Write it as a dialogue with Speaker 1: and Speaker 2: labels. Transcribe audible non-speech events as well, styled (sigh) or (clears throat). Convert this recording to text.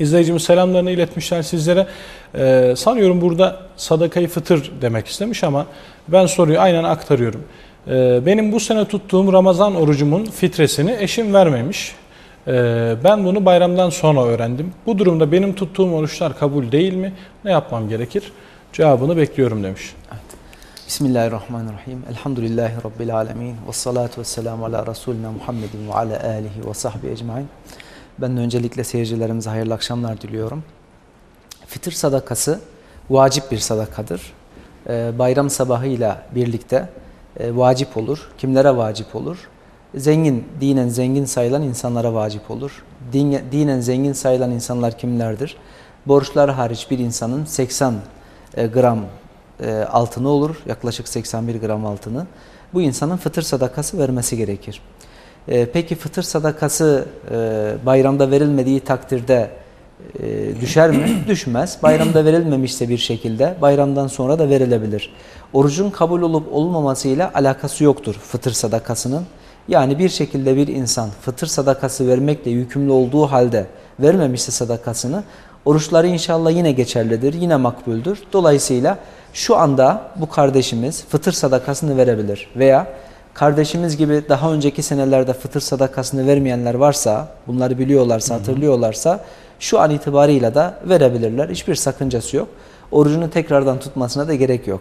Speaker 1: İzleyicimiz selamlarını iletmişler sizlere. Ee, sanıyorum burada sadakayı fıtır demek istemiş ama ben soruyu aynen aktarıyorum. Ee, benim bu sene tuttuğum Ramazan orucumun fitresini eşim vermemiş. Ee, ben bunu bayramdan sonra öğrendim. Bu durumda benim tuttuğum oruçlar kabul değil mi? Ne yapmam gerekir? Cevabını bekliyorum demiş.
Speaker 2: Bismillahirrahmanirrahim. Elhamdülillahi Rabbil alemin. Ve salatu ve selamu ala Resulina Muhammedin ve ala alihi ve sahbihi ecmain. Ben de öncelikle seyircilerimize hayırlı akşamlar diliyorum. Fitr sadakası vacip bir sadakadır. Ee, bayram sabahıyla birlikte e, vacip olur. Kimlere vacip olur? Zengin, dinen zengin sayılan insanlara vacip olur. Din, dinen zengin sayılan insanlar kimlerdir? Borçlar hariç bir insanın 80 e, gram e, altını olur. Yaklaşık 81 gram altını. Bu insanın fıtır sadakası vermesi gerekir. E, peki fıtır sadakası e, bayramda verilmediği takdirde e, düşer mi? (clears throat) Düşmez. Bayramda verilmemişse bir şekilde bayramdan sonra da verilebilir. Orucun kabul olup olmamasıyla alakası yoktur fıtır sadakasının. Yani bir şekilde bir insan fıtır sadakası vermekle yükümlü olduğu halde vermemişse sadakasını oruçları inşallah yine geçerlidir, yine makbuldür. Dolayısıyla şu anda bu kardeşimiz fıtır sadakasını verebilir veya kardeşimiz gibi daha önceki senelerde fıtır sadakasını vermeyenler varsa, bunları biliyorlarsa, hatırlıyorlarsa şu an itibarıyla da verebilirler. Hiçbir sakıncası yok. Orucunu tekrardan tutmasına da gerek yok.